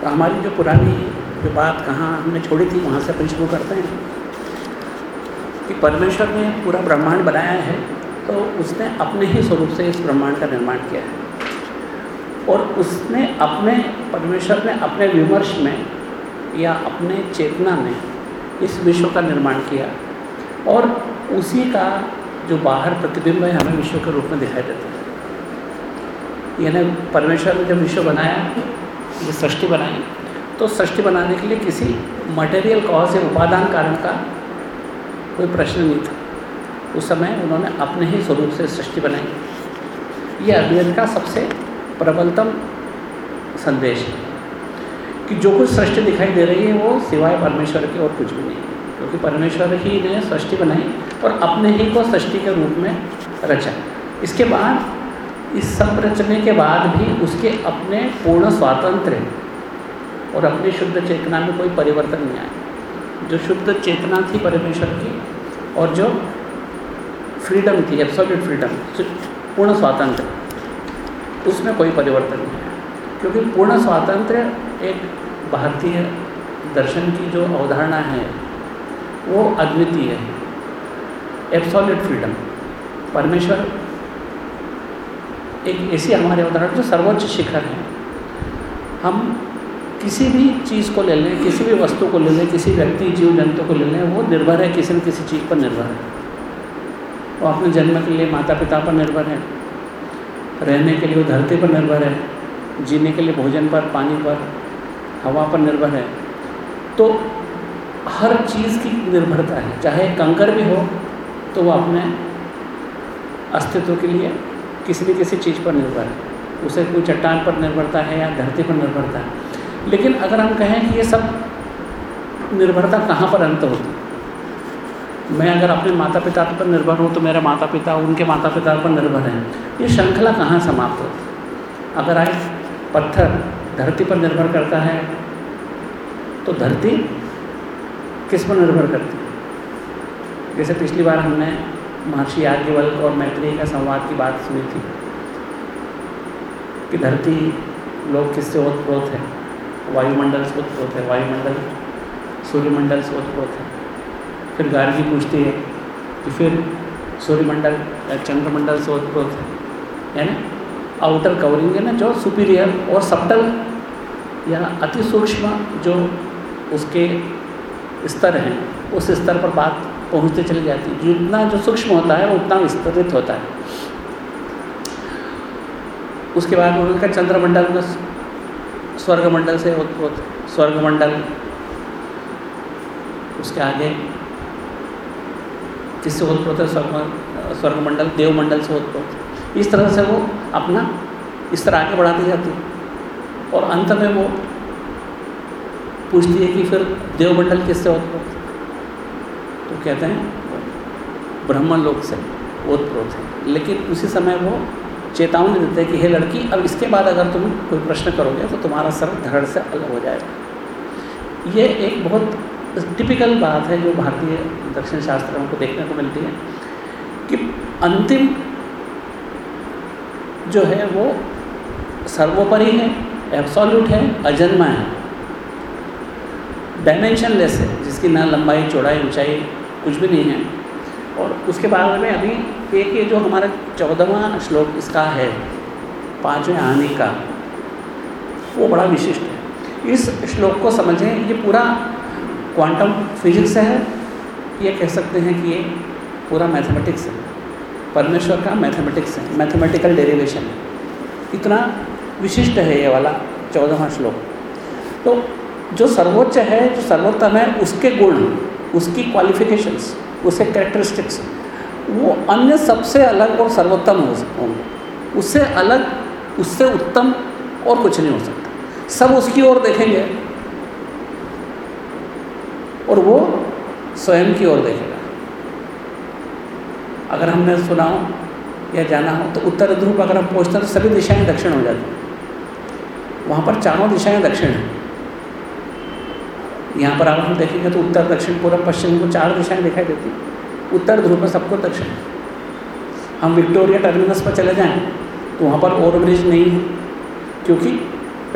तो हमारी जो पुरानी जो बात कहाँ हमने छोड़ी थी, वहाँ से अपन शुरू करते हैं। कि परमेश्वर ने पूरा ब्रह्मांड बनाया है तो उसने अपने ही स्वरूप से इस ब्रह्मांड का निर्माण किया है। और उसने अपने, परमेश्वर ने अपने विमर्श में या अपने चेतना में इस विश्व का निर्माण किया। और उसी का जो बाहर प्रतिबिंब है, हमें विश्व के रूप में दिखाई देता है। यानी परमेश्वर ने जब विश्व बनाया ये सृष्टि बनाई तो सृष्टि बनाने के लिए किसी मटेरियल कॉज या उपादान कारण का कोई प्रश्न नहीं था। उस समय उन्होंने अपने ही स्वरूप से सृष्टि बनाई। ये अद्वैत का सबसे प्रबलतम संदेश है कि जो कुछ सृष्टि दिखाई दे रही है, वो सिवाय परमेश्वर के और कुछ भी नहीं। क्योंकि परमेश्वर ही ने सृष्टि बनाई और अपने ही को सृष्टि के रूप में रचा। इसके बाद इस सब रचने के बाद भी उसके अपने पूर्ण स्वातंत्र और अपनी शुद्ध चेतना में कोई परिवर्तन नहीं आया। जो शुद्ध चेतना थी परमेश्वर की, और जो फ्रीडम थी एब्सोल्यूट फ्रीडम पूर्ण स्वातंत्र, उसमें कोई परिवर्तन नहीं आया। क्योंकि पूर्ण स्वातंत्र एक भारतीय दर्शन की जो अवधारणा है, वो अद्वितीय है। एब्सोल्यूट फ्रीडम परमेश्वर एक ऐसी हमारे उदाहरण जो सर्वोच्च शिखर है। हम किसी भी चीज़ को ले लें, किसी भी वस्तु को ले लें, किसी व्यक्ति, जीव, जंतु को ले लें, वो निर्भर है, किसी न किसी चीज़ पर निर्भर है। वो अपने जन्म के लिए माता पिता पर निर्भर है, रहने के लिए, वो धरती पर निर्भर है, जीने के लिए, भोजन पर, पानी पर, हवा पर निर्भर है। तो हर चीज़ की निर्भरता है, चाहे कंकर भी हो तो वो अपने अस्तित्व के लिए किसी न किसी चीज़ पर निर्भर है। उसे कोई चट्टान पर निर्भरता है या धरती पर निर्भरता है। लेकिन अगर हम कहें कि ये सब निर्भरता कहाँ पर अंत होती? मैं अगर अपने माता पिता पर निर्भर हूँ तो मेरे माता पिता उनके माता पिता पर निर्भर हैं। ये श्रृंखला कहाँ समाप्त होती? अगर आज पत्थर धरती पर निर्भर करता है तो धरती किस पर निर्भर करती? है जैसे पिछली बार हमने महर्षि याज्ञवल्क और मैत्री का संवाद की बात सुनी थी कि धरती लोग किससे ओतप्रोत है? वायुमंडल से उत्प्रोत है। वायुमंडल, सूर्यमंडल से उत्प्रोत है। फिर गार्गी पूछती है कि फिर सूर्यमंडल या चंद्रमंडल से उत्प्रोत है? यानी आउटर कवरिंग है ना जो सुपीरियर और सप्टल या अति सूक्ष्म जो उसके स्तर हैं, उस स्तर पर बात पहुँचते चली जाती है। जितना जो सूक्ष्म होता है, वो उतना विस्तृत होता है। उसके बाद उनका चंद्रमंडल स्वर्गमंडल से स्वर्गमंडल उसके आगे किससे उत्प्रोत है स्वर्ग स्वर्गमंडल, देवमंडल से उत्प्रोत इस तरह से वो अपना इस तरह आगे बढ़ाती जाती है। और अंत में वो पूछती है कि फिर देवमंडल किससे उत्प्रोत तो कहते हैं ब्रह्म लोक से, ओतप्रोत है लेकिन उसी समय वो चेतावनी देते हैं कि, हे लड़की, अब इसके बाद अगर तुम कोई प्रश्न करोगे तो तुम्हारा सर धड़ से अलग हो जाएगा। ये एक बहुत टिपिकल बात है जो भारतीय दक्षिण शास्त्रों को देखने को मिलती है कि अंतिम जो है वो सर्वोपरि है एब्सोल्यूट है, अजन्मा है। डायमेंशन लेस है, जिसकी ना लंबाई, चौड़ाई, ऊंचाई कुछ भी नहीं है। और उसके बाद में अभी एक ये जो हमारा चौदहवा श्लोक इसका है, पाँचवें आने का, वो बड़ा विशिष्ट है। इस श्लोक को समझें, ये पूरा क्वांटम फिजिक्स है। ये कह सकते हैं कि ये पूरा मैथमेटिक्स है। परमेश्वर का मैथमेटिक्स है मैथमेटिकल डेरिवेशन है। इतना विशिष्ट है ये वाला चौदहवा श्लोक। तो जो सर्वोच्च है, जो सर्वोत्तम है, उसके गुण उसकी क्वालिफिकेशंस उसके करेक्टरिस्टिक्स वो अन्य सबसे अलग और सर्वोत्तम हो होंगे। उससे अलग, उससे उत्तम और कुछ नहीं हो सकता। सब उसकी ओर देखेंगे। और वो स्वयं की ओर देखेगा। अगर हमने सुना हो या जाना हो तो उत्तर ध्रुव अगर हम पहुँचते हैं तो सभी दिशाएँ दक्षिण हो जाती हैं। वहाँ पर चारों दिशाएँ दक्षिण हैं। यहाँ पर हम देखेंगे तो उत्तर, दक्षिण पूर्व पश्चिम को चार दिशाएँ दिखाई देती उत्तर ध्रुव पर सबको दक्षिण। हम विक्टोरिया टर्मिनस पर चले जाएँ तो वहाँ पर ओवर ब्रिज नहीं है, क्योंकि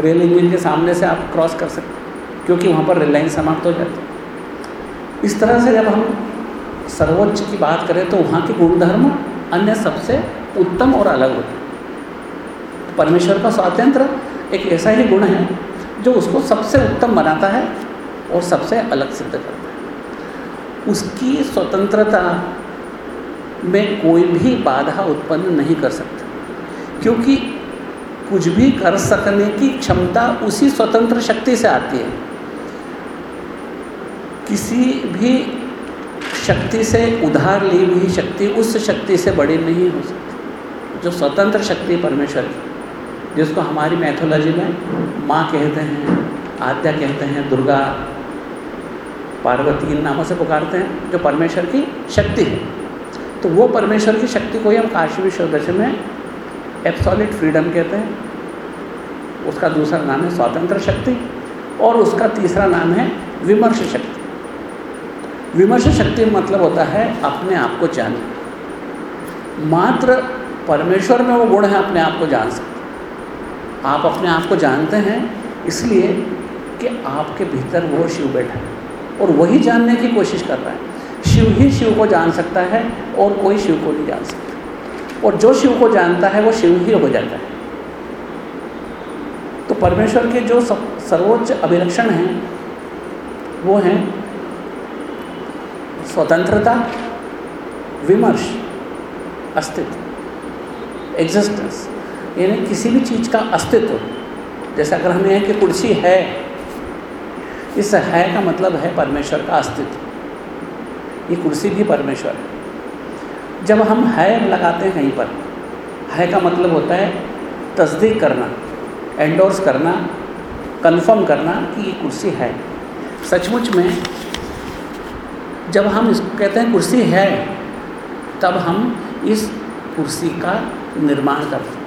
रेल इंजन के सामने से आप क्रॉस कर सकते क्योंकि वहाँ पर रेल लाइन समाप्त हो जाती इस तरह से जब हम सर्वोच्च की बात करें तो वहाँ के गुणधर्म अन्य सबसे उत्तम और अलग होते हैं। परमेश्वर का स्वातंत्र एक ऐसा ही गुण है, जो उसको सबसे उत्तम बनाता है और सबसे अलग सिद्ध करता है। उसकी स्वतंत्रता में कोई भी बाधा उत्पन्न नहीं कर सकता। क्योंकि कुछ भी कर सकने की क्षमता उसी स्वतंत्र शक्ति से आती है। किसी भी शक्ति से उधार ली हुई शक्ति उस शक्ति से बड़ी नहीं हो सकती। जो स्वतंत्र शक्ति परमेश्वर की, जिसको हमारी मैथोलॉजी में माँ कहते हैं आद्या कहते हैं, दुर्गा पार्वती इन नामों से पुकारते हैं, जो परमेश्वर की शक्ति है। तो वो परमेश्वर की शक्ति को ही हम काशी विश्व में एप्सॉलिट फ्रीडम कहते हैं। उसका दूसरा नाम है स्वतंत्र शक्ति, और उसका तीसरा नाम है विमर्श शक्ति। विमर्श शक्ति मतलब होता है अपने आप को जानना मात्र परमेश्वर में वो गुण है, अपने आप को जान सकते। आप अपने आप को जानते हैं, इसलिए कि आपके भीतर वो शिव बैठा है और वही जानने की कोशिश कर रहा है। शिव ही शिव को जान सकता है और कोई शिव को नहीं जान सकता। और जो शिव को जानता है, वो शिव ही हो जाता है। तो परमेश्वर के जो सर्वोच्च अभिलक्षण हैं, वो हैं स्वतंत्रता, विमर्श, अस्तित्व एग्जिस्टेंस यानी किसी भी चीज़ का अस्तित्व, जैसे अगर हमें कि कुर्सी है इस है का मतलब है परमेश्वर का अस्तित्व। ये कुर्सी भी परमेश्वर है। जब हम है लगाते हैं कहीं पर, है का मतलब होता है तस्दीक करना एंडोर्स करना कंफर्म करना कि ये कुर्सी है। सचमुच में जब हम इसको कहते हैं कुर्सी है, तब हम इस कुर्सी का निर्माण करते हैं।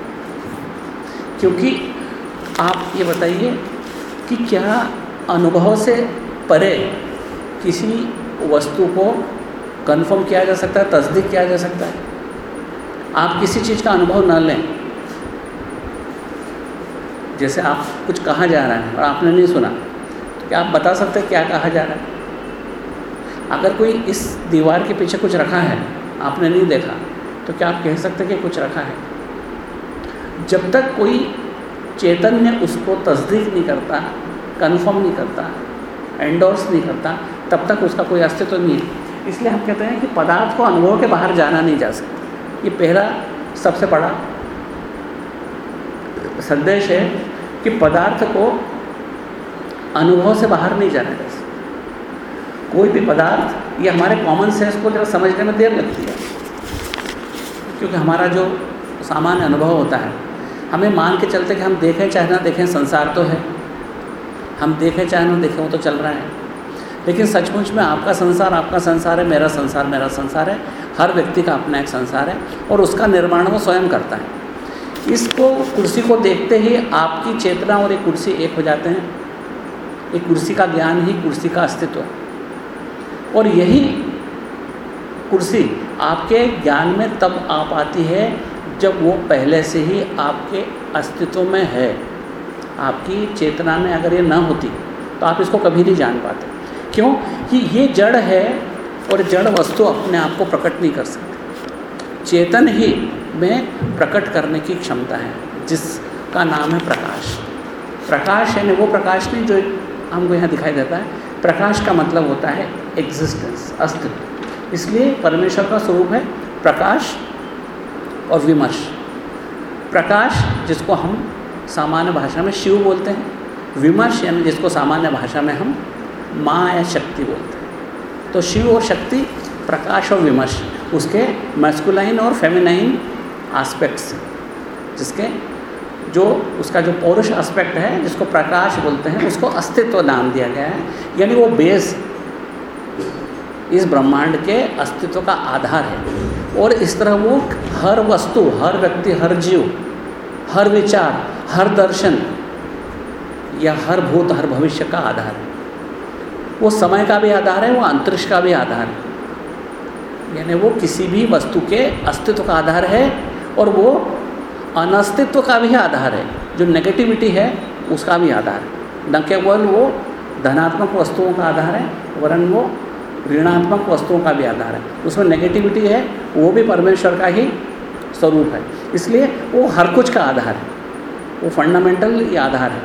क्योंकि आप ये बताइए कि क्या अनुभव से परे किसी वस्तु को कंफर्म किया जा सकता है, तस्दीक किया जा सकता है। आप किसी चीज़ का अनुभव ना लें। जैसे आप कुछ कहा जा रहा है और आपने नहीं सुना तो क्या आप बता सकते हैं क्या कहा जा रहा है? अगर कोई इस दीवार के पीछे कुछ रखा है, आपने नहीं देखा तो क्या आप कह सकते हैं कि कुछ रखा है? जब तक कोई चैतन्य उसको तस्दीक नहीं करता कन्फर्म नहीं करता एंडोर्स नहीं करता, तब तक उसका कोई अस्तित्व तो नहीं है। इसलिए हम कहते हैं कि पदार्थ को अनुभव के बाहर जाना नहीं जा सकता। ये पहला सबसे बड़ा संदेश है कि पदार्थ को अनुभव से बाहर नहीं जाना जा सकता। कोई भी पदार्थ, ये हमारे कॉमन सेंस को जरा समझने में देर लगती है। क्योंकि हमारा जो सामान्य अनुभव होता है, हमें मान के चलते कि हम देखें चाहे ना देखें, संसार तो है। हम देखें चाहे ना देखें, वो तो चल रहा है। लेकिन सचमुच में आपका संसार आपका संसार है, मेरा संसार मेरा संसार है। हर व्यक्ति का अपना एक संसार है और उसका निर्माण वो स्वयं करता है। इसको, कुर्सी को देखते ही आपकी चेतना और एक कुर्सी एक हो जाते हैं। एक कुर्सी का ज्ञान ही कुर्सी का अस्तित्व है। और यही कुर्सी आपके ज्ञान में तब आ पाती है जब वो पहले से ही आपके अस्तित्व में है। आपकी चेतना में अगर ये ना होती तो आप इसको कभी नहीं जान पाते। क्यों? कि ये जड़ है और जड़ वस्तु अपने आप को प्रकट नहीं कर सकती। चेतन ही में प्रकट करने की क्षमता है, जिसका नाम है प्रकाश। प्रकाश यानी वो प्रकाश नहीं जो हमको यहाँ दिखाई देता है। प्रकाश का मतलब होता है एग्जिस्टेंस अस्तित्व। इसलिए परमेश्वर का स्वरूप है प्रकाश और विमर्श। प्रकाश जिसको हम सामान्य भाषा में शिव बोलते हैं। विमर्श यानी जिसको सामान्य भाषा में हम माँ या शक्ति बोलते हैं। तो शिव और शक्ति, प्रकाश और विमर्श, उसके मैस्कुलाइन और फेमिनाइन आस्पेक्ट्स जिसके जो उसका जो पौरुष एस्पेक्ट है, जिसको प्रकाश बोलते हैं, उसको अस्तित्व नाम दिया गया है। यानी वो बेस इस ब्रह्मांड के अस्तित्व का आधार है। और इस तरह वो हर वस्तु, हर व्यक्ति, हर जीव, हर विचार हर दर्शन या हर भूत, हर भविष्य का आधार है। वो समय का भी आधार है, वो अंतरिक्ष का भी आधार है। यानी वो किसी भी वस्तु के अस्तित्व का आधार है और वो अनस्तित्व का भी आधार है। जो नेगेटिविटी है, उसका भी आधार है। न केवल वो धनात्मक वस्तुओं का आधार है, वरन वो ऋणात्मक वस्तुओं का भी आधार है। उसमें नेगेटिविटी है, वो भी परमेश्वर का ही स्वरूप है। इसलिए वो हर कुछ का आधार है। वो फंडामेंटल ये आधार है।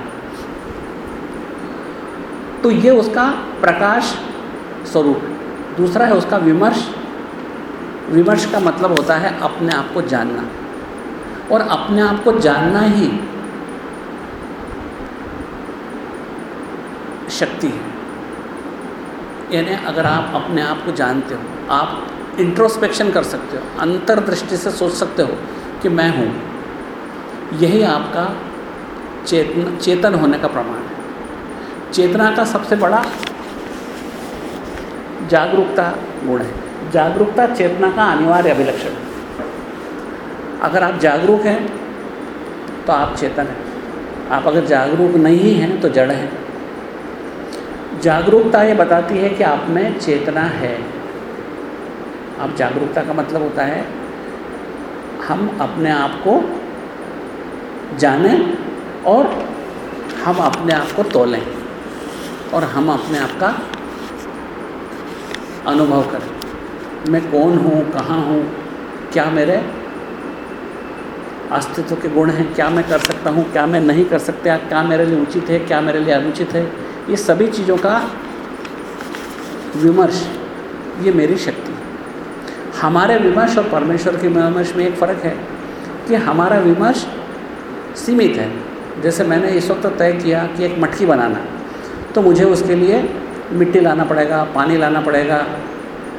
तो ये उसका प्रकाश स्वरूप दूसरा है उसका विमर्श। विमर्श का मतलब होता है अपने आप को जानना। और अपने आप को जानना ही शक्ति है। यानी अगर आप अपने आप को जानते हो, आप इंट्रोस्पेक्शन कर सकते हो, अंतर्दृष्टि से सोच सकते हो कि मैं हूँ। यही आपका चेतन चेतन होने का प्रमाण है। चेतना का सबसे बड़ा जागरूकता गुण है। जागरूकता चेतना का अनिवार्य अभिलक्षण है। अगर आप जागरूक हैं तो आप चेतन हैं। आप अगर जागरूक नहीं हैं तो जड़ हैं। जागरूकता ये बताती है कि आप में चेतना है। आप जागरूकता का मतलब होता है, हम अपने आप को जानें और हम अपने आप को तोलें और हम अपने आप का अनुभव करें। मैं कौन हूँ, कहाँ हूँ, क्या मेरे अस्तित्व के गुण हैं, क्या मैं कर सकता हूँ, क्या मैं नहीं कर सकता, क्या मेरे लिए उचित है, क्या मेरे लिए अनुचित है, ये सभी चीज़ों का विमर्श, ये मेरी शक्ति है। हमारे विमर्श और परमेश्वर के विमर्श में एक फ़र्क है कि हमारा विमर्श सीमित है। जैसे मैंने इस वक्त तय किया कि एक मटकी बनाना तो मुझे उसके लिए मिट्टी लाना पड़ेगा, पानी लाना पड़ेगा,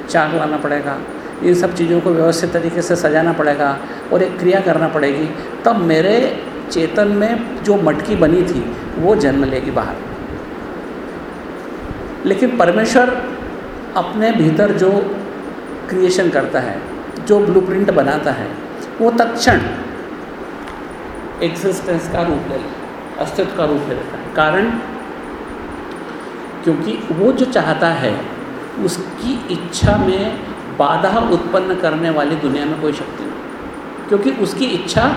चाक लाना पड़ेगा, इन सब चीज़ों को व्यवस्थित तरीके से सजाना पड़ेगा और एक क्रिया करना पड़ेगी। तब मेरे चेतन में जो मटकी बनी थी, वो जन्म लेगी बाहर। लेकिन परमेश्वर अपने भीतर जो क्रिएशन करता है, जो ब्लूप्रिंट बनाता है, वो तत्क्षण एग्जिस्टेंस का रूप ले लेता है, अस्तित्व का रूप ले लेता है। कारण? क्योंकि वो जो चाहता है, उसकी इच्छा में बाधा उत्पन्न करने वाली दुनिया में कोई शक्ति नहीं। क्योंकि उसकी इच्छा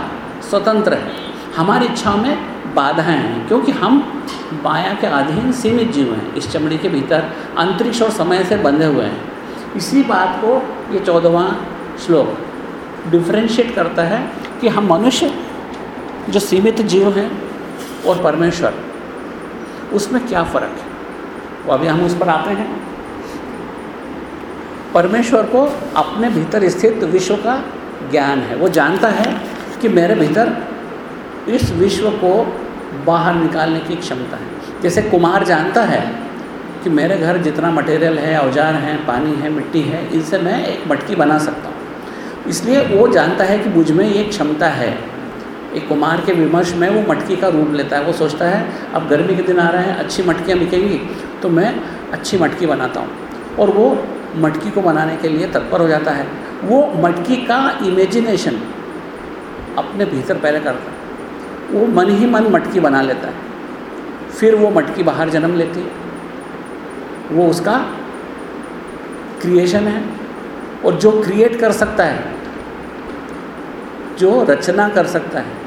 स्वतंत्र है। हमारी इच्छाओं में बाधाएँ हैं, क्योंकि हम माया के अधीन सीमित जीव हैं। इस चमड़ी के भीतर अंतरिक्ष और समय से बंधे हुए हैं। इसी बात को ये चौदहवा श्लोक डिफ्रेंशिएट करता है कि हम मनुष्य जो सीमित जीव हैं और परमेश्वर, उसमें क्या फ़र्क है? वो अभी हम उस पर आते हैं। परमेश्वर को अपने भीतर स्थित विश्व का ज्ञान है। वो जानता है कि मेरे भीतर इस विश्व को बाहर निकालने की क्षमता है। जैसे कुमार जानता है कि मेरे घर जितना मटेरियल है, औज़ार हैं, पानी है, मिट्टी है, इनसे मैं एक मटकी बना सकता हूँ। इसलिए वो जानता है कि मुझमें ये क्षमता है। एक कुमार के विमर्श में वो मटकी का रूप लेता है। वो सोचता है, अब गर्मी के दिन आ रहे हैं, अच्छी मटकियाँ बिकेंगी तो मैं अच्छी मटकी बनाता हूँ। और वो मटकी को बनाने के लिए तत्पर हो जाता है। वो मटकी का इमेजिनेशन अपने भीतर पहले करता है। वो मन ही मन मटकी बना लेता है। फिर वो मटकी बाहर जन्म लेती है। वो उसका क्रिएशन है और जो क्रिएट कर सकता है, जो रचना कर सकता है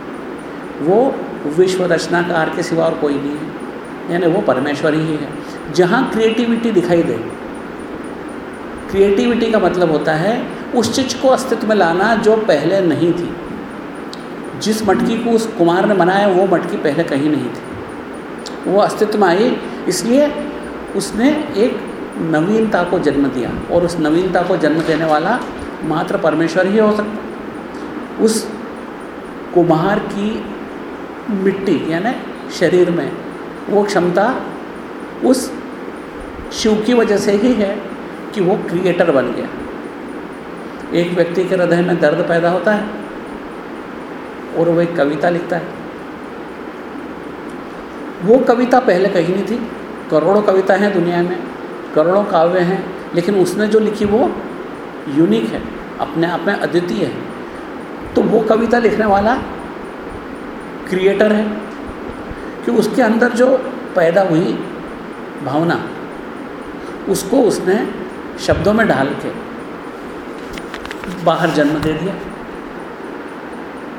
वो विश्व रचनाकार के सिवा और कोई नहीं है। यानी वो परमेश्वर ही है। जहाँ क्रिएटिविटी दिखाई दे क्रिएटिविटी का मतलब होता है उस चीज़ को अस्तित्व में लाना जो पहले नहीं थी। जिस मटकी को उस कुमार ने बनाया, वो मटकी पहले कहीं नहीं थी। वो अस्तित्व में आई, इसलिए उसने एक नवीनता को जन्म दिया और उस नवीनता को जन्म देने वाला मात्र परमेश्वर ही हो सकता। उस कुम्हार की मिट्टी, यानी शरीर में, वो क्षमता उस शिव की वजह से ही है कि वो क्रिएटर बन गया। एक व्यक्ति के हृदय में दर्द पैदा होता है और वो एक कविता लिखता है। वो कविता पहले कहीं नहीं थी। करोड़ों कविता हैं दुनिया में, करोड़ों काव्य हैं, लेकिन उसने जो लिखी वो यूनिक है, अपने आप में अद्वितीय है। तो वो कविता लिखने वाला क्रिएटर है, कि उसके अंदर जो पैदा हुई भावना, उसको उसने शब्दों में ढाल के बाहर जन्म दे दिया।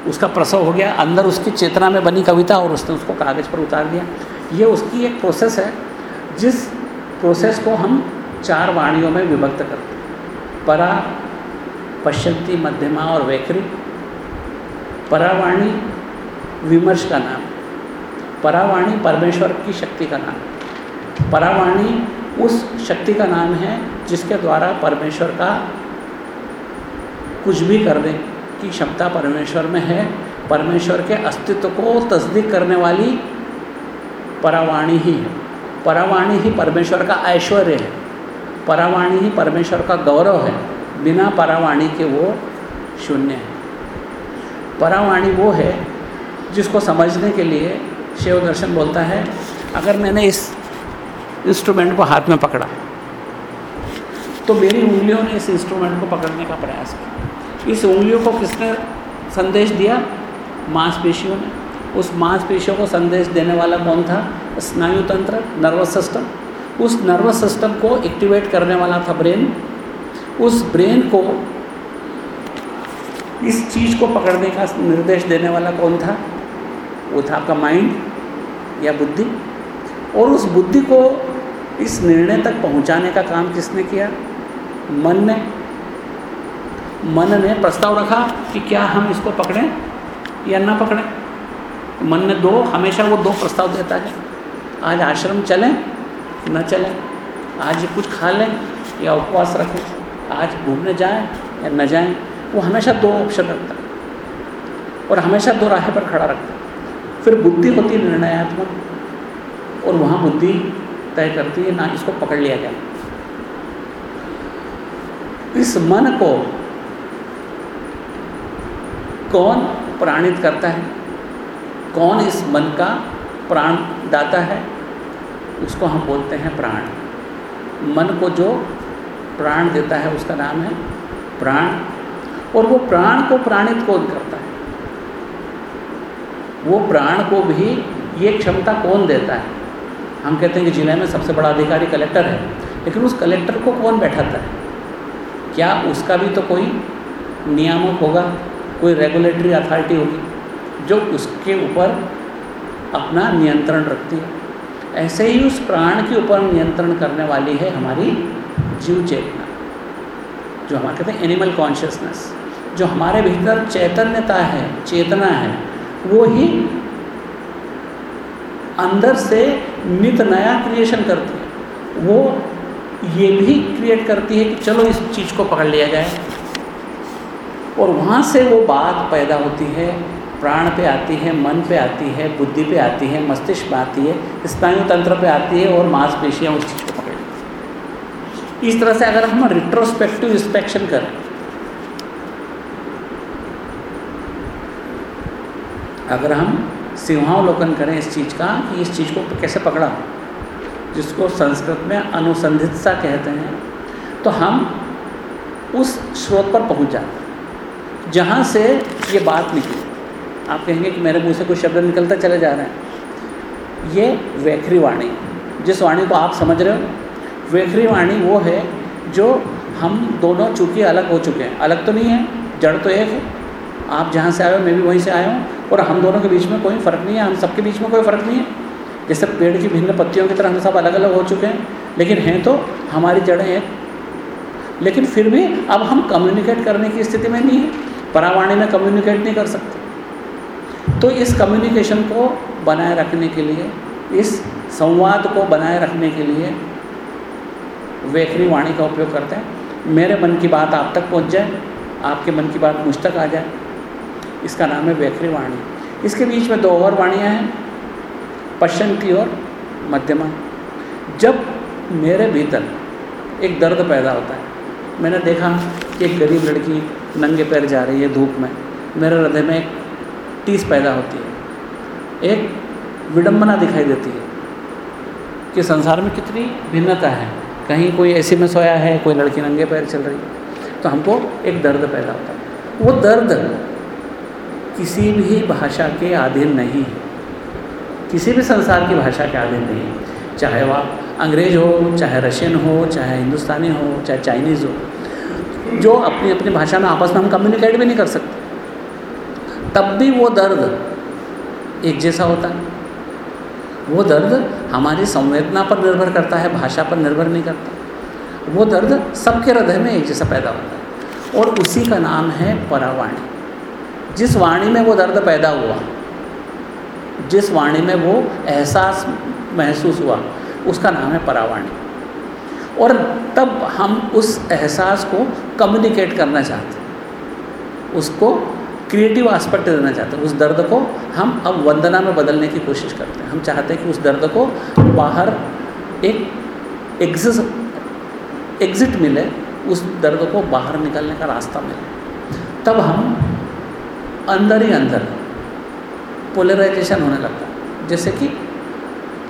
उसका प्रसव हो गया, अंदर उसकी चेतना में बनी कविता और उसने उसको कागज़ पर उतार दिया। ये उसकी एक प्रोसेस है, जिस प्रोसेस को हम चार वाणियों में विभक्त करते हैं। परा, पश्यंती, मध्यमा और वैखरी। परावाणी विमर्श का नाम। परावाणी परमेश्वर की शक्ति का नाम। परावाणी उस शक्ति का नाम है जिसके द्वारा परमेश्वर का कुछ भी करने की क्षमता परमेश्वर में है। परमेश्वर के अस्तित्व को तस्दीक करने वाली परावाणी ही है। परावाणी ही परमेश्वर का ऐश्वर्य है। परावाणी ही परमेश्वर का गौरव है। बिना परावाणी के वो शून्य है। परावाणी वो है जिसको समझने के लिए शिव दर्शन बोलता है, अगर मैंने इस इंस्ट्रूमेंट को हाथ में पकड़ा तो मेरी उंगलियों ने इस इंस्ट्रूमेंट को पकड़ने का प्रयास किया। इस उंगलियों को किसने संदेश दिया? मांसपेशियों ने। उस मांसपेशियों को संदेश देने वाला कौन था? स्नायु तंत्र नर्वस सिस्टम उस नर्वस सिस्टम को एक्टिवेट करने वाला था ब्रेन उस ब्रेन को इस चीज़ को पकड़ने का निर्देश देने वाला कौन था? वो था आपका माइंड या बुद्धि? और उस बुद्धि को इस निर्णय तक पहुँचाने का काम किसने किया? मन ने। मन ने प्रस्ताव रखा कि क्या हम इसको पकड़ें या ना पकड़ें। मन ने दो, हमेशा वो दो प्रस्ताव देता है। आज आश्रम चलें, न चलें। आज कुछ खा लें या उपवास रखें। आज घूमने जाएँ या न जाएँ, वो हमेशा दो ऑप्शन रखता है। और हमेशा दो राहें पर खड़ा रखता है। फिर बुद्धि होती है निर्णयात्मक, और वहाँ बुद्धि तय करती है, ना इसको पकड़ लिया जाए। इस मन को कौन प्राणित करता है? कौन इस मन का प्राण दाता है? उसको हम बोलते हैं प्राण। मन को जो प्राण देता है, उसका नाम है प्राण। और वो प्राण को प्राणित कौन करता है? वो प्राण को भी ये क्षमता कौन देता है? हम कहते हैं कि ज़िले में सबसे बड़ा अधिकारी कलेक्टर है, लेकिन उस कलेक्टर को कौन बैठाता है? क्या उसका भी तो कोई नियामक होगा, कोई रेगुलेटरी अथॉरिटी होगी, जो उसके ऊपर अपना नियंत्रण रखती है? ऐसे ही उस प्राण के ऊपर नियंत्रण करने वाली है हमारी जीव चेतना, जो हमारे कहते हैं एनिमल कॉन्शियसनेस जो हमारे भीतर चैतन्यता है, चेतना है वो ही अंदर से नित नया क्रिएशन करती है। वो ये भी क्रिएट करती है कि चलो इस चीज़ को पकड़ लिया जाए। और वहाँ से वो बात पैदा होती है, प्राण पे आती है, मन पे आती है, बुद्धि पे आती है, मस्तिष्क पे आती है, स्नायु तंत्र पे आती है और मांसपेशियाँ उस चीज़ को पकड़ लेती इस तरह से अगर हम रिट्रोस्पेक्टिव इंस्पेक्शन करें अगर हम सिंहावलोकन करें इस चीज़ का, कि इस चीज़ को कैसे पकड़ा, जिसको संस्कृत में अनुसंधित्सा कहते हैं तो हम उस स्रोत पर पहुँच जाते जहाँ से ये बात निकली। आप कहेंगे कि मेरे मुँह से कुछ शब्द निकलते चले जा रहे हैं। ये वैखरी वाणी, जिस वाणी को आप समझ रहे हो, वैखरी वाणी वो है जो हम दोनों चूँकि अलग हो चुके हैं। अलग तो नहीं है, जड़ तो एक है। आप जहाँ से आए हो, मैं भी वहीं से आया हूँ। और हम दोनों के बीच में कोई फ़र्क नहीं है, हम सबके बीच में कोई फ़र्क नहीं है। जैसे पेड़ की भिन्न पत्तियों की तरह हम सब अलग अलग हो चुके हैं, लेकिन हैं तो हमारी जड़ें हैं। लेकिन फिर भी अब हम कम्युनिकेट करने की स्थिति में नहीं है, परावाणी में कम्युनिकेट नहीं कर सकते। तो इस कम्युनिकेशन को बनाए रखने के लिए, इस संवाद को बनाए रखने के लिए वेखरी वाणी का उपयोग करते हैं। मेरे मन की बात आप तक पहुँच जाए, आपके मन की बात मुझ तक आ जाए। इसका नाम है वेखरी वाणी। इसके बीच में दो और वाणियाँ हैं पश्चंती और मध्यमा। जब मेरे भीतर एक दर्द पैदा होता है, मैंने देखा कि एक गरीब लड़की नंगे पैर जा रही है धूप में। मेरे हृदय में एक टीस पैदा होती है, एक विडम्बना दिखाई देती है कि संसार में कितनी भिन्नता है। कहीं कोई ऐसे में सोया है, कोई लड़की नंगे पैर चल रही है तो हमको एक दर्द पैदा होता है। वो दर्द किसी भी भाषा के अधीन नहीं। किसी भी संसार की भाषा के अधीन नहीं। चाहे वह अंग्रेज़ हो, चाहे रशियन हो, चाहे हिंदुस्तानी हो, चाहे चाइनीज़ हो, जो अपनी अपनी भाषा में आपस में हम कम्युनिकेट भी नहीं कर सकते। तब भी वो दर्द एक जैसा होता है। वो दर्द हमारी संवेदना पर निर्भर करता है, भाषा पर निर्भर नहीं करता। वो दर्द सबके हृदय में एक जैसा पैदा होता है। और उसी का नाम है परावाणी। जिस वाणी में वो दर्द पैदा हुआ, जिस वाणी में वो एहसास महसूस हुआ, उसका नाम है परावाणी। और तब हम उस एहसास को कम्युनिकेट करना चाहते हैं। उसको क्रिएटिव आस्पेक्ट देना चाहते हैं। उस दर्द को हम अब वंदना में बदलने की कोशिश करते हैं। हम चाहते हैं कि उस दर्द को बाहर एक एग्जिट एग्जिट मिले, उस दर्द को बाहर निकलने का रास्ता मिले। तब हम अंदर ही अंदर पोलराइजेशन होने लगता है। जैसे कि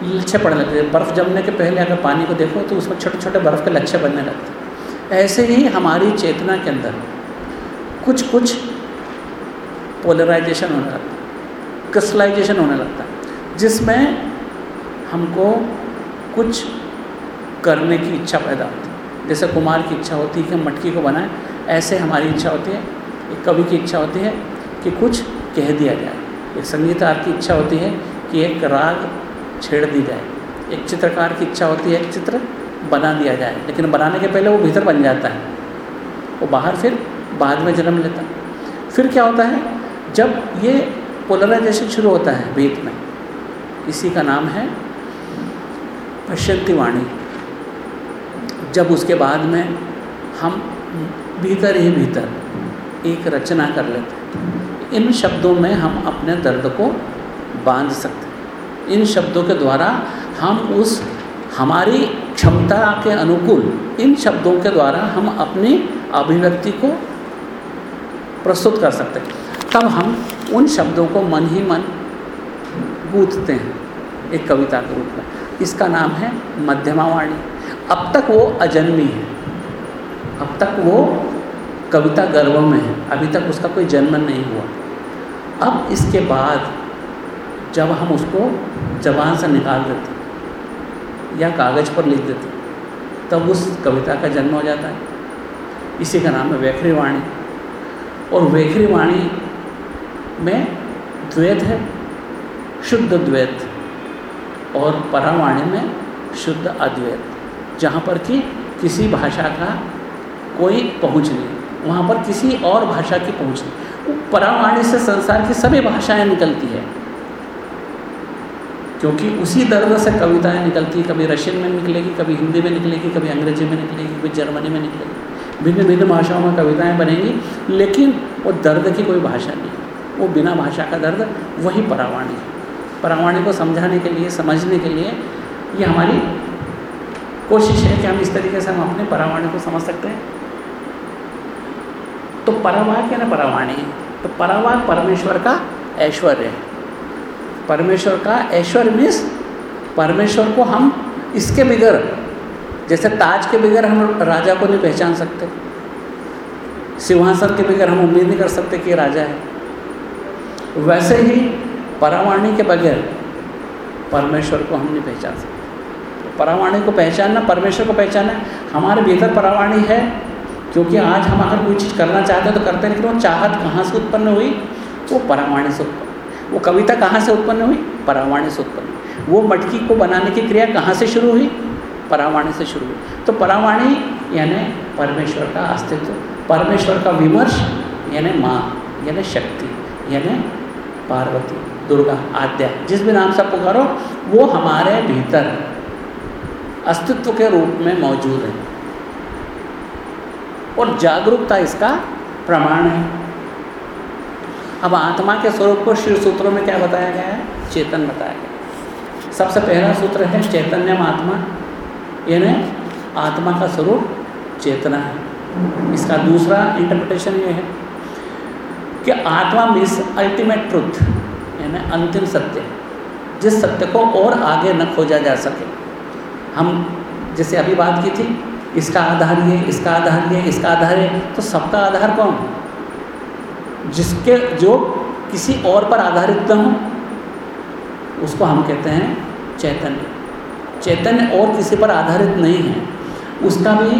लच्छे पड़ने लगते हैं। बर्फ़ जमने के पहले अगर पानी को देखो तो उसमें छोटे छोटे बर्फ़ के लच्छे बनने लगते हैं। ऐसे ही हमारी चेतना के अंदर कुछ कुछ पोलराइजेशन होने लगता है। क्रिस्टलाइजेशन होने लगता है। जिसमें हमको कुछ करने की इच्छा पैदा होती है। जैसे कुमार की इच्छा होती है कि मटकी को बनाएँ। ऐसे हमारी इच्छा होती है। कवि की इच्छा होती है कि कुछ कह दिया जाए। एक संगीतकार की इच्छा होती है कि एक राग छेड़ दी जाए। एक चित्रकार की इच्छा होती है एक चित्र बना दिया जाए। लेकिन बनाने के पहले वो भीतर बन जाता है। वो बाहर फिर बाद में जन्म लेता है। फिर क्या होता है? जब ये पोलराइजेशन शुरू होता है वेद में, इसी का नाम है पश्यंती वाणी जब उसके बाद में हम भीतर ही भीतर एक रचना कर लेते इन शब्दों में हम अपने दर्द को बाँध सकते हैं। इन शब्दों के द्वारा हम उस हमारी क्षमता के अनुकूल इन शब्दों के द्वारा हम अपनी अभिव्यक्ति को प्रस्तुत कर सकते हैं। तब हम उन शब्दों को मन ही मन गूंथते हैं एक कविता के रूप में। इसका नाम है मध्यमा वाणी अब तक वो अजन्मी है। अब तक वो कविता गर्भ में है। अभी तक उसका कोई जन्म नहीं हुआ। अब इसके बाद जब हम उसको जबान से निकाल देते या कागज़ पर लिख देते तब उस कविता का जन्म हो जाता है। इसी का नाम है वैखरी वाणी। और वैखरी वाणी में द्वैत है, शुद्ध द्वैत, और परावाणी में शुद्ध अद्वैत, जहाँ पर कि किसी भाषा का कोई पहुँच नहीं। वहाँ पर किसी और भाषा की पहुँच नहीं। परावाणी से संसार की सभी भाषाएँ निकलती है। क्योंकि उसी दर्द से कविताएँ निकलती है। कभी रशियन में निकलेगी, कभी हिंदी में निकलेगी, कभी अंग्रेज़ी में निकलेगी, कभी जर्मनी में निकलेगी। भिन्न भिन्न भाषाओं में कविताएँ बनेंगी, लेकिन वो दर्द की कोई भाषा नहीं वो बिना भाषा का दर्द, वही परावाणी है। परावाणी को समझाने के लिए, समझने के लिए ये हमारी कोशिश है कि हम इस तरीके से हम अपने परावाणी को समझ सकते हैं। तो परावाक है ना परावाणी तो परावाक परमेश्वर का ऐश्वर्य है। परमेश्वर का ऐश्वर्य मीन्स परमेश्वर को हम इसके बगैर, जैसे ताज के बगैर हम राजा को नहीं पहचान सकते। सिंहासन के बगैर हम उम्मीद नहीं कर सकते कि राजा है। वैसे ही परावाणी के बगैर परमेश्वर को हम नहीं पहचान सकते। परावाणी को पहचानना, परमेश्वर को पहचानना, हमारे भीतर परावाणी है क्योंकि आज हम अगर कोई चीज़ करना चाहते हैं तो करते हैं लेकिन वो चाहत कहाँ से उत्पन्न हुई? वो परावाणी से उत्पन्न वो कविता कहाँ से उत्पन्न हुई? परावाणी से उत्पन्न वो मटकी को बनाने की क्रिया कहाँ से शुरू हुई? परावाणी से शुरू हुई। तो परावाणी यानी परमेश्वर का अस्तित्व, परमेश्वर का विमर्श, यानी माँ, यानी शक्ति, यानी पार्वती, दुर्गा, आद्या, जिस भी नाम से पुकारो, वो हमारे भीतर अस्तित्व के रूप में मौजूद है। और जागरूकता इसका प्रमाण है। अब आत्मा के स्वरूप को शिव सूत्रों में क्या बताया गया है? चेतन बताया गया सबसे पहला सूत्र है चैतन्य आत्मा। यानी आत्मा का स्वरूप चेतना है। इसका दूसरा इंटरप्रिटेशन ये है कि आत्मा मीन्स अल्टीमेट ट्रुथ यानी अंतिम सत्य। जिस सत्य को और आगे न खोजा जा सके। हम जैसे अभी बात की थी इसका आधार ये, इसका आधार ये, इसका आधार ये तो सबका आधार कौन? जिसके, जो किसी और पर आधारित न हो, उसको हम कहते हैं चैतन्य। चैतन्य और किसी पर आधारित नहीं है। उसका भी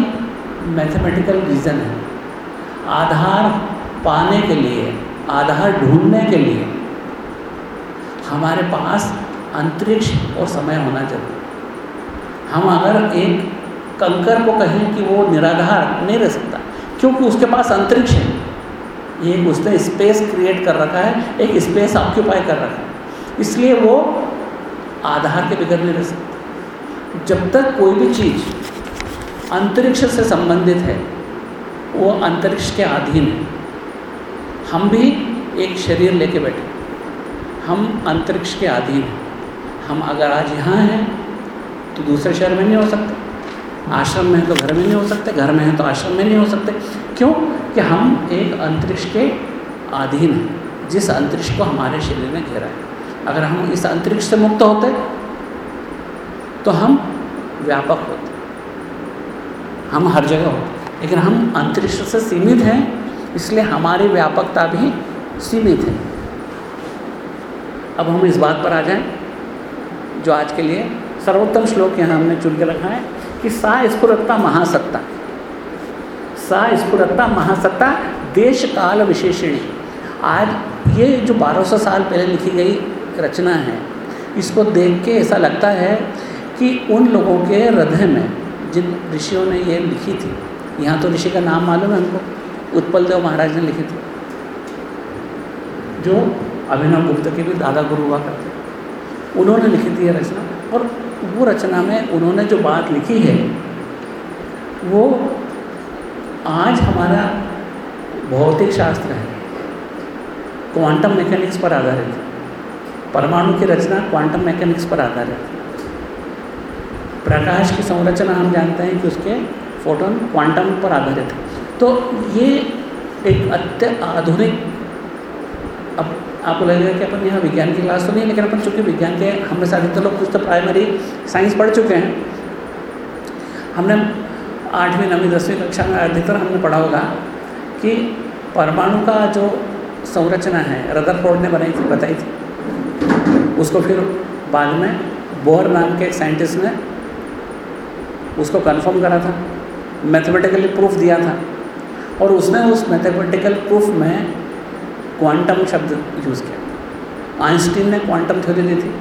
मैथमेटिकल रीज़न है। आधार पाने के लिए, आधार ढूँढने के लिए हमारे पास अंतरिक्ष और समय होना चाहिए हम अगर एक कंकर को कहें कि वो निराधार, नहीं रह सकता, क्योंकि उसके पास अंतरिक्ष है। ये उसने स्पेस क्रिएट कर रखा है, एक स्पेस ऑक्यूपाई कर रखा है। इसलिए वो आधार के बगैर नहीं रह सकता। जब तक कोई भी चीज़ अंतरिक्ष से संबंधित है, वो अंतरिक्ष के अधीन है। हम भी एक शरीर लेके बैठे। हम अंतरिक्ष के अधीन हैं। हम अगर आज यहाँ हैं तो दूसरे शहर में नहीं हो सकते। आश्रम में है तो घर में नहीं हो सकते, घर में है तो आश्रम में नहीं हो सकते। क्यों? कि हम एक अंतरिक्ष के अधीन हैं, जिस अंतरिक्ष को हमारे शरीर ने घेरा है। अगर हम इस अंतरिक्ष से मुक्त होते तो हम व्यापक होते। हम हर जगह होते। लेकिन हम अंतरिक्ष से सीमित हैं, इसलिए हमारी व्यापकता भी सीमित है। अब हम इस बात पर आ जाएँ, जो आज के लिए सर्वोत्तम श्लोक यहाँ हमने चुन के रखा है। कि सा स्फुरत्ता महासत्ता। सा स्फुरत्ता महासत्ता देश काल विशेषणी। आज ये जो 1200 साल पहले लिखी गई रचना है, इसको देख के ऐसा लगता है कि उन लोगों के हृदय में, जिन ऋषियों ने ये लिखी थी, यहाँ तो ऋषि का नाम मालूम है हमको, उत्पल देव महाराज ने लिखी थी। जो अभिनव गुप्त के भी दादा गुरु हुआ करते उन्होंने लिखी थी ये रचना, और वो रचना में उन्होंने जो बात लिखी है, वो आज हमारा भौतिक शास्त्र है। क्वांटम मैकेनिक्स पर आधारित। परमाणु की रचना क्वांटम मैकेनिक्स पर आधारित। प्रकाश की संरचना हम जानते हैं कि उसके फोटोन क्वांटम पर आधारित है। तो ये एक अत्य आधुनिक अब आपको लगेगा कि अपन यहाँ विज्ञान की क्लास तो नहीं लेकिन अपन चूँकि विज्ञान के हमें से अधिकतर लोग, कुछ तो प्राइमरी साइंस पढ़ चुके हैं। हमने आठवीं, नवीं, दसवीं कक्षा में अधिकतर हमने पढ़ा होगा कि परमाणु का जो संरचना है रदरफोर्ड ने बनाई थी, बताई थी। उसको फिर बाद में बोर नाम के एक साइंटिस्ट ने उसको कंफर्म करा था मैथमेटिकली प्रूफ दिया था। और उसने उस मैथमेटिकल प्रूफ में क्वांटम शब्द यूज़ किया आइंस्टीन ने क्वांटम थ्योरी दी थी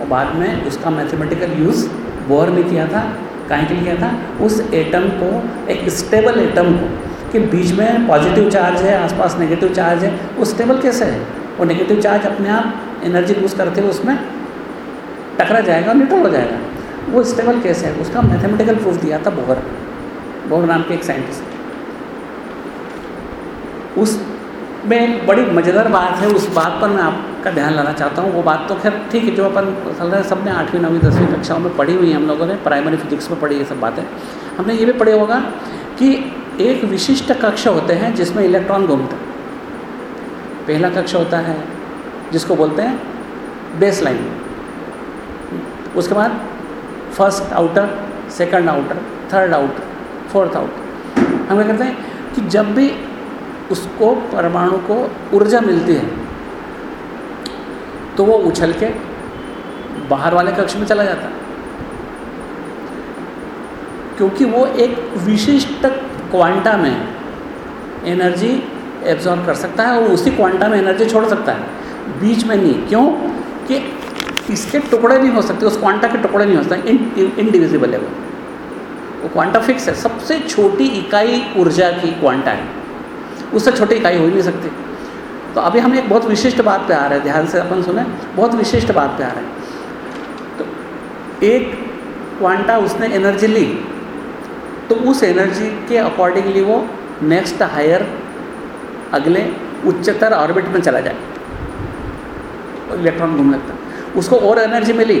और बाद में उसका मैथमेटिकल यूज़ बोर ने किया था कहीं के लिए किया था। उस एटम को, एक स्टेबल एटम को कि बीच में पॉजिटिव चार्ज है, आसपास नेगेटिव चार्ज है, वो स्टेबल कैसे है? वो नेगेटिव चार्ज अपने आप एनर्जी लूज करते हुए उसमें टकरा जाएगा और न्यूट्रल हो जाएगा। वो स्टेबल कैसे है? उसका मैथमेटिकल प्रूफ दिया था बोहर बोहर नाम के एक साइंटिस्ट उस में एक बड़ी मज़ेदार बात है, उस बात पर मैं आपका ध्यान लाना चाहता हूँ। वो बात तो खैर ठीक है, जो अपन चल रहे सबने आठवीं, नौवीं, दसवीं कक्षाओं में पढ़ी हुई है हम लोगों ने प्राइमरी फिजिक्स में पढ़ी ये सब बातें। हमने ये भी पढ़े होगा कि एक विशिष्ट कक्ष होते हैं जिसमें इलेक्ट्रॉन घूमते हैं। पहला कक्ष होता है, जिसको बोलते हैं बेस लाइन उसके बाद first outer second outer third outer fourth outer हम क्या कहते हैं कि जब भी उसको, परमाणु को ऊर्जा मिलती है तो वो उछल के बाहर वाले कक्ष में चला जाता। क्योंकि वो एक विशिष्ट क्वांटा में एनर्जी एब्जॉर्ब कर सकता है और उसी क्वांटा में एनर्जी छोड़ सकता है। बीच में नहीं, क्यों? कि इसके टुकड़े नहीं हो सकते, उस क्वांटा के टुकड़े नहीं हो सकते इनडिविजिबल है वो। वो क्वांटा फिक्स है, सबसे छोटी इकाई ऊर्जा की क्वांटा है। उससे छोटी इकाई हो ही नहीं सकती। तो अभी हम एक बहुत विशिष्ट बात पे आ रहे हैं, ध्यान से अपन सुने, बहुत विशिष्ट बात पे आ रहे हैं। तो एक क्वांटा उसने एनर्जी ली तो उस एनर्जी के अकॉर्डिंगली वो नेक्स्ट हायर अगले उच्चतर ऑर्बिट में चला जाए। इलेक्ट्रॉन घूम लगता उसको और एनर्जी मिली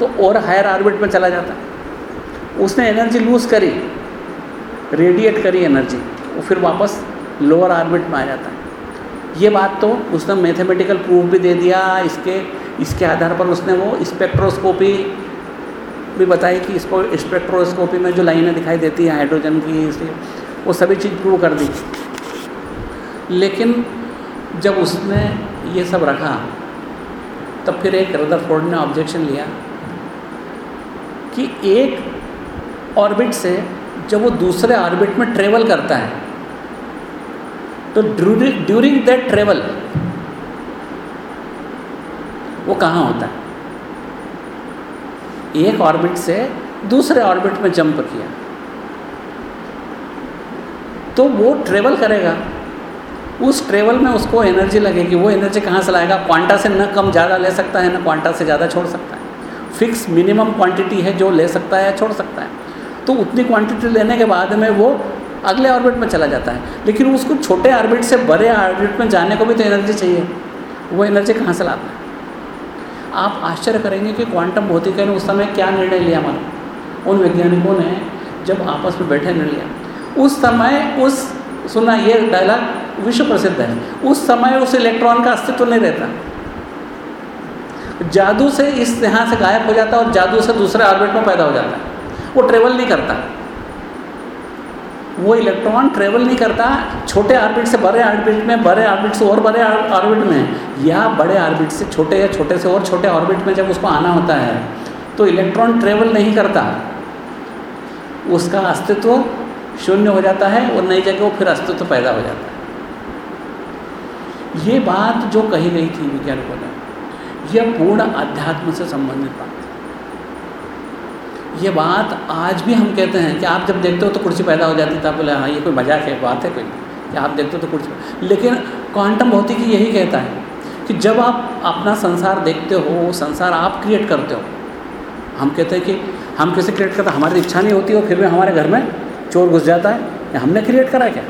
तो और हायर ऑर्बिट में चला जाता उसने एनर्जी लूज करी रेडिएट करी एनर्जी वो फिर वापस लोअर ऑर्बिट में आ जाता है। ये बात तो उसने मैथमेटिकल प्रूफ भी दे दिया, इसके इसके आधार पर उसने वो स्पेक्ट्रोस्कोपी भी बताई कि इसको स्पेक्ट्रोस्कोपी में जो लाइनें दिखाई देती हैं हाइड्रोजन की इसलिए वो सभी चीज़ प्रूव कर दी। लेकिन जब उसने ये सब रखा, तब फिर एक रदरफोर्ड ने ऑब्जेक्शन लिया कि एक ऑर्बिट से जब वो दूसरे ऑर्बिट में ट्रेवल करता है तो ड्यूरिंग दैट ट्रेवल वो कहाँ होता है? एक ऑर्बिट से दूसरे ऑर्बिट में जंप किया। तो वो ट्रेवल करेगा। उस ट्रेवल में उसको एनर्जी लगेगी। वो एनर्जी कहाँ से लाएगा? क्वांटा से न कम ज़्यादा ले सकता है, न क्वांटा से ज़्यादा छोड़ सकता है। फिक्स मिनिमम क्वांटिटी है जो ले सकता है या छोड़ सकता है। तो उतनी क्वांटिटी लेने के बाद में वो अगले ऑर्बिट में चला जाता है। लेकिन उसको छोटे ऑर्बिट से बड़े ऑर्बिट में जाने को भी तो एनर्जी चाहिए। वो एनर्जी कहाँ से लाता है? आप आश्चर्य करेंगे कि क्वांटम भौतिक ने उस समय क्या निर्णय लिया हमारा उन वैज्ञानिकों ने जब आपस में बैठे निर्णय लिया। उस समय उस, सुना ये डायलॉग विश्व प्रसिद्ध है। उस समय उस इलेक्ट्रॉन का अस्तित्व नहीं रहता। जादू से इस यहाँ से गायब हो जाता है और जादू से दूसरे ऑर्बिट में पैदा हो जाता है। वो ट्रेवल नहीं करता। वो इलेक्ट्रॉन ट्रेवल नहीं करता, छोटे ऑर्बिट से बड़े ऑर्बिट में, बड़े ऑर्बिट से और बड़े ऑर्बिट में, या बड़े ऑर्बिट से छोटे या छोटे से और छोटे ऑर्बिट में जब उसको आना होता है तो इलेक्ट्रॉन ट्रेवल नहीं करता। उसका अस्तित्व शून्य हो जाता है और नई जगह वो फिर अस्तित्व पैदा हो जाता है। ये बात जो कही गई थी वैज्ञानिकों ने यह पूर्ण अध्यात्म से संबंधित बात। ये बात आज भी हम कहते हैं कि आप जब देखते हो तो कुर्सी पैदा हो जाती था बोले हाँ ये कोई मज़ाक है, बात है कोई कि आप देखते हो तो कुर्सी लेकिन क्वांटम भौतिकी यही कहता है कि जब आप अपना संसार देखते हो, संसार आप क्रिएट करते हो, हम कहते हैं कि हम कैसे क्रिएट करते हमारी इच्छा नहीं होती हो फिर भी हमारे घर में चोर घुस जाता है या हमने क्रिएट करा क्या?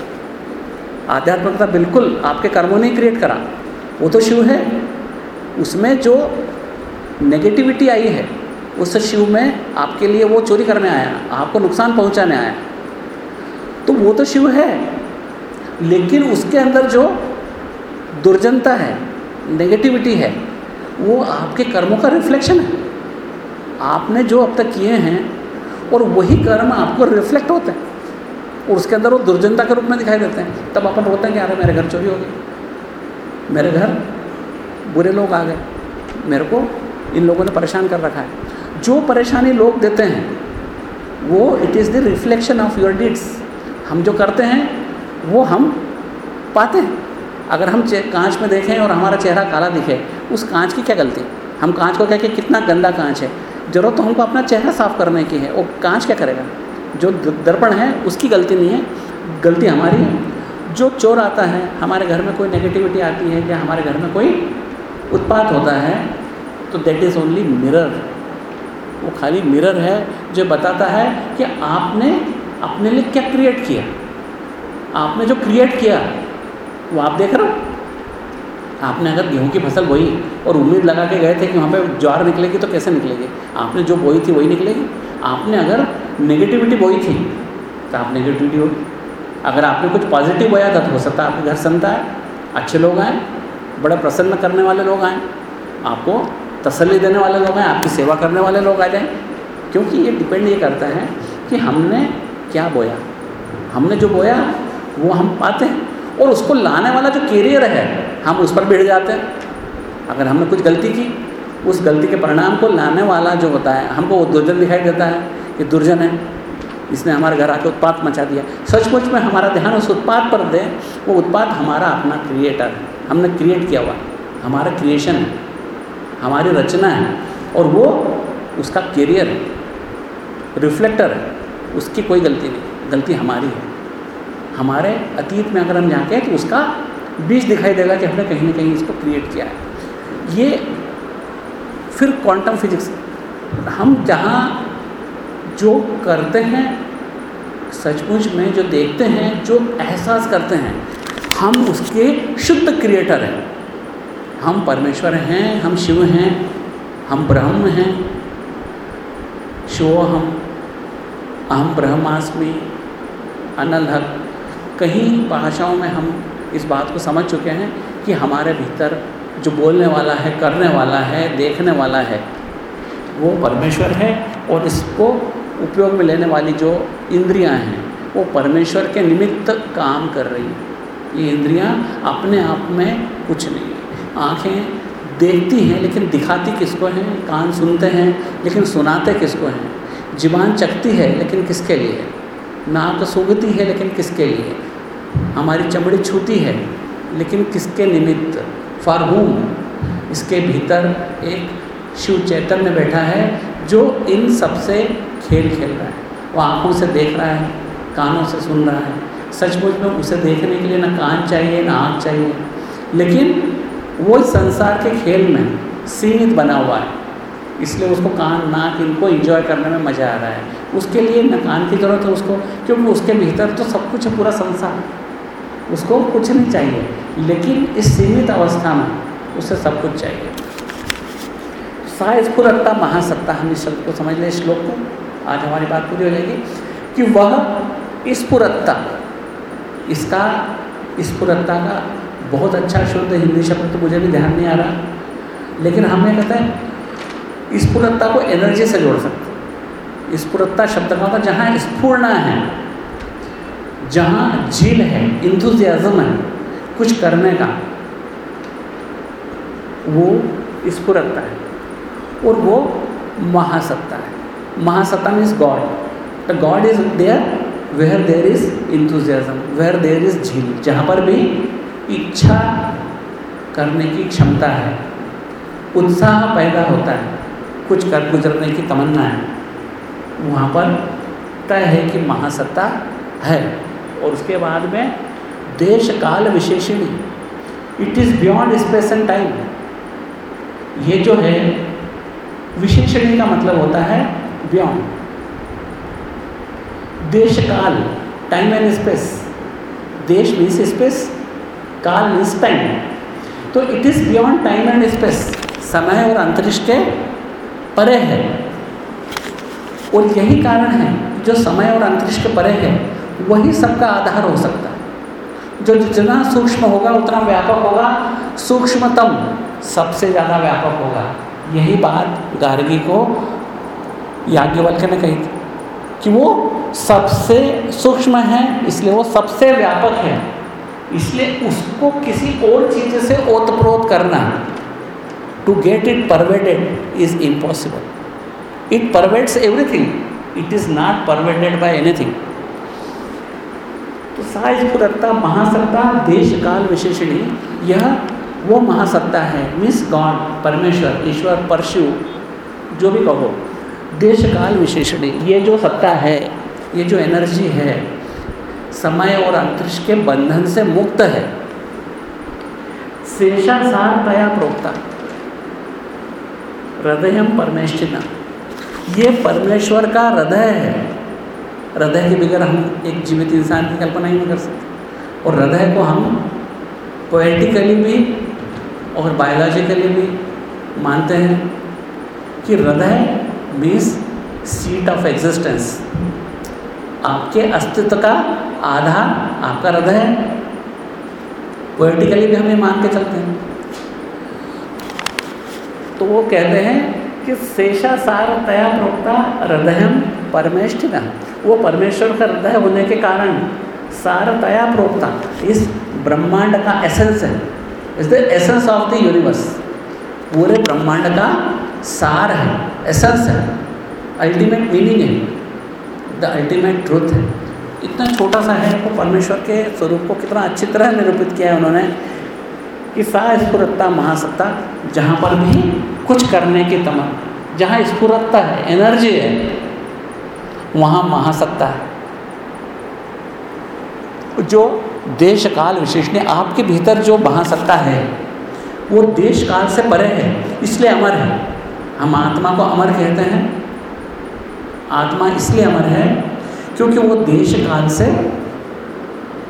आध्यात्मिकता बिल्कुल आपके कर्मों ने क्रिएट करा। वो तो शिव है, उसमें जो नेगेटिविटी आई है उस शिव में आपके लिए वो चोरी करने आया, आपको नुकसान पहुँचाने आया। तो वो तो शिव है, लेकिन उसके अंदर जो दुर्जनता है नेगेटिविटी है, वो आपके कर्मों का रिफ्लेक्शन है। आपने जो अब तक किए हैं, और वही कर्म आपको रिफ्लेक्ट होते हैं, और उसके अंदर वो दुर्जनता के रूप में दिखाई देते हैं। तब अपन रोते हैं कि अरे, मेरे घर चोरी हो गई। मेरे घर बुरे लोग आ गए। मेरे को इन लोगों ने परेशान कर रखा है। जो परेशानी लोग देते हैं, वो it is the reflection of your deeds हम जो करते हैं, वो हम पाते हैं। अगर हम कांच में देखें और हमारा चेहरा काला दिखे, उस कांच की क्या गलती? हम कांच को कह के कितना गंदा कांच है। ज़रूरत तो हमको अपना चेहरा साफ़ करने की है। वो कांच क्या करेगा? जो दर्पण है, उसकी गलती नहीं है। गलती हमारी है जो चोर आता है, हमारे घर में कोई नेगेटिविटी आती है या हमारे घर में कोई उत्पात होता है तो देट इज़ ओनली मिरर वो खाली मिरर है जो बताता है कि आपने अपने लिए क्या क्रिएट किया। आपने जो क्रिएट किया, वो आप देख रहे हो? आपने अगर गेहूँ की फ़सल बोई और उम्मीद लगा के गए थे कि वहाँ पे ज्वार निकलेगी तो कैसे निकलेगी? आपने जो बोई थी, वही निकलेगी। आपने अगर नेगेटिविटी बोई थी तो आप नेगेटिविटी होगी अगर आपने कुछ पॉजिटिव बोया था तो हो सकता है आपके घर संता है अच्छे लोग आए, बड़े प्रसन्न करने वाले लोग आए। आपको तसल्ली देने वाले लोग हैं, आपकी सेवा करने वाले लोग आ जाएँ। क्योंकि ये डिपेंड ये करता है कि हमने क्या बोया। हमने जो बोया, वो हम पाते हैं। और उसको लाने वाला जो कैरियर है, हम उस पर बैठ जाते हैं। अगर हमने कुछ गलती की, उस गलती के परिणाम को लाने वाला जो होता है, हमको वो दुर्जन दिखाई देता है कि दुर्जन है। इसने हमारे घर आके उत्पाद मचा दिया। सचमुच में हमारा ध्यान उस उत्पाद पर दे। वो उत्पाद हमारा अपना क्रिएटर है। हमने क्रिएट किया हुआ। हमारा क्रिएशन है। हमारी रचना है और वो उसका कैरियर है रिफ्लेक्टर है, उसकी कोई गलती नहीं, गलती हमारी है। हमारे अतीत में अगर हम जाके तो उसका बीज दिखाई देगा कि हमने कहीं ना कहीं इसको क्रिएट किया है। ये फिर क्वांटम फिजिक्स हम जहाँ जो करते हैं, सचमुच में जो देखते हैं, जो एहसास करते हैं, हम उसके शुद्ध क्रिएटर हैं। हम परमेश्वर हैं, हम शिव हैं, हम ब्रह्म हैं शिव हम, अहम ब्रह्मास्मि अनलहक कहीं भाषाओं में हम इस बात को समझ चुके हैं कि हमारे भीतर जो बोलने वाला है, करने वाला है, देखने वाला है, वो परमेश्वर है और इसको उपयोग में लेने वाली जो इंद्रियाँ हैं, वो परमेश्वर के निमित्त काम कर रही हैं। ये इंद्रियाँ अपने आप में कुछ नहीं आँखें देखती हैं, लेकिन दिखाती किसको हैं? कान सुनते हैं, लेकिन सुनाते किसको हैं? जीवान चखती है, लेकिन किसके लिए है? नाक सूंघती है, लेकिन किसके लिए हमारी चमड़ी छूती है, लेकिन किसके निमित्त? फॉर होम इसके भीतर एक शिव चैतन्य बैठा है, जो इन सबसे खेल खेल रहा है। वो आँखों से देख रहा है, कानों से सुन रहा है। सचमुच में उसे देखने के लिए ना कान चाहिए, ना आँख चाहिए। लेकिन वो इस संसार के खेल में सीमित बना हुआ है। इसलिए उसको कान नाक इनको एंजॉय करने में मज़ा आ रहा है। उसके लिए न कान की ज़रूरत है उसको, क्योंकि उसके भीतर तो सब कुछ है पूरा संसार। उसको कुछ नहीं चाहिए, लेकिन इस सीमित अवस्था में उसे सब कुछ चाहिए। स्फुरत्ता महासत्ता हम इस शब्द को समझ लें श्लोक को। आज हमारी बात पूरी हो जाएगी कि वह स्फुरत्ता इसका स्फुरत्ता का बहुत अच्छा शुद्ध हिंदी शब्द तो मुझे भी ध्यान नहीं आ रहा। लेकिन हमने कहते हैं स्फुरत्ता को एनर्जी से जोड़ सकते स्फुरत्ता शब्द का मतलब जहाँ स्फूर्णा है, जहाँ झील है इंथुजियाजम है, कुछ करने का, वो स्फुरत्ता है। और वो महासत्ता है। महासत्ता means God the God is there where there is enthusiasm where there is झील, जहाँ पर भी इच्छा करने की क्षमता है। उत्साह पैदा होता है। कुछ कर गुजरने की तमन्ना है। वहाँ पर तय है कि महासत्ता है और उसके बाद में देश काल विशेषणी। It is beyond space and time ये जो है, विशेषणी का मतलब होता है बियॉन्ड देश काल टाइम एंड स्पेस देश मीन्स स्पेस काल मीन्स टाइम तो it is beyond time and space समय और अंतरिक्ष के परे है। और यही कारण है, जो समय और अंतरिक्ष के परे है, वही सबका आधार हो सकता है। जो जितना सूक्ष्म होगा, उतना व्यापक होगा। सूक्ष्मतम सबसे ज़्यादा व्यापक होगा। यही बात गार्गी को याज्ञवल्क्य ने कही थी कि वो सबसे सूक्ष्म है, इसलिए वो सबसे व्यापक है। इसलिए उसको किसी और चीज़ से ओतप्रोत करना to get it pervaded is impossible it pervades everything it is not pervaded by anything तो साइज़ पुरत्ता महासत्ता, देश, काल विशेषणी, यह वो महासत्ता है मिस गॉड परमेश्वर, ईश्वर, परशु, जो भी कहो। देश, काल विशेषणी, ये जो सत्ता है, ये जो एनर्जी है समय और अंतरिक्ष के बंधन से मुक्त है। शेषासार तया प्रोक्ता। हृदय परमेष्ठिना। ये परमेश्वर का हृदय है। हृदय के बगैर हम एक जीवित इंसान की कल्पना ही नहीं कर सकते। और हृदय को हम पोएटिकली भी और बायोलॉजिकली भी मानते हैं कि हृदय मीन्स सीट ऑफ़ एग्जिस्टेंस आपके अस्तित्व का आधार आपका हृदय है। पोलिटिकली भी हमें मान के चलते हैं। तो वो कहते हैं कि शेषासार तया प्रोक्ता हृदय परमेष्ठिना। वो परमेश्वर का हृदय होने के कारण सार तया प्रोक्ता। इस ब्रह्मांड का एसेंस है। Is the essence of the universe पूरे ब्रह्मांड का सार है। एसेंस है। अल्टीमेट मीनिंग है। द अल्टीमेट ट्रूथ है। इतना छोटा सा है, वो परमेश्वर के स्वरूप को कितना अच्छी तरह निरूपित किया है उन्होंने कि सा स्फुरत्ता महासत्ता जहाँ पर भी कुछ करने की तमन जहाँ स्फुरत्ता है एनर्जी है, वहाँ महासत्ता है। जो देश काल विशेषण आपके भीतर जो महासत्ता है, वो देश काल से परे है, इसलिए अमर है। हम आत्मा को अमर कहते हैं आत्मा इसलिए अमर है क्योंकि वो देश काल से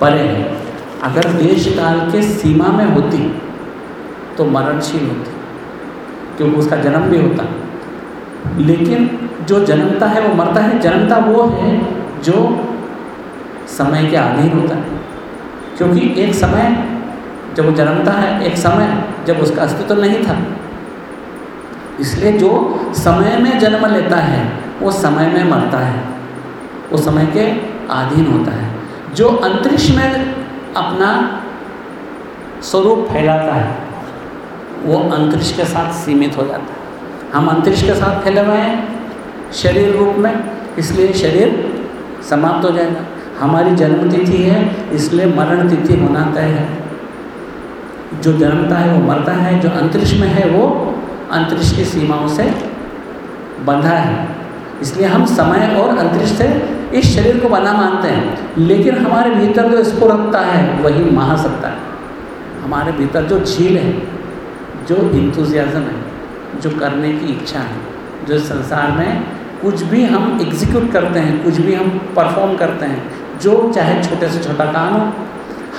परे है। अगर देश काल के सीमा में होती तो मरणशील होती, क्योंकि उसका जन्म भी होता। लेकिन जो जन्मता है, वो मरता है। जन्मता वो है जो समय के अधीन होता है। क्योंकि एक समय जब वो जन्मता है, एक समय जब उसका अस्तित्व नहीं था। इसलिए जो समय में जन्म लेता है वो समय में मरता है। वो समय के अधीन होता है। जो अंतरिक्ष में अपना स्वरूप फैलाता है, वो अंतरिक्ष के साथ सीमित हो जाता है। हम अंतरिक्ष के साथ फैले हुए हैं शरीर रूप में, इसलिए शरीर समाप्त हो जाएगा। हमारी जन्म तिथि है, इसलिए मरण तिथि होना तय है। जो जन्मता है, वो मरता है। जो अंतरिक्ष में है, वो अंतरिक्ष की सीमाओं से बंधा है। इसलिए हम समय और अंतरिक्ष से इस शरीर को बना मानते हैं। लेकिन हमारे भीतर जो स्फुरता है, वही महासत्ता है। हमारे भीतर जो झील है, जो इंतुजियाज़म है, जो करने की इच्छा है, जो संसार में कुछ भी हम एग्जीक्यूट करते हैं, कुछ भी हम परफॉर्म करते हैं, जो चाहे छोटे से छोटा काम हो,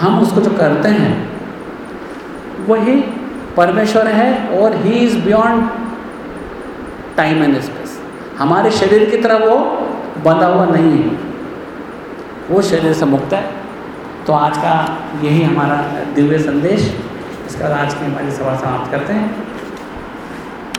हम उसको जो करते हैं, वही परमेश्वर है और he is beyond time and space हमारे शरीर की तरह वो बंधा हुआ नहीं है। वो शरीर से मुक्त है। तो आज का यही हमारा दिव्य संदेश। इसका आज की हमारी सभा समाप्त करते हैं।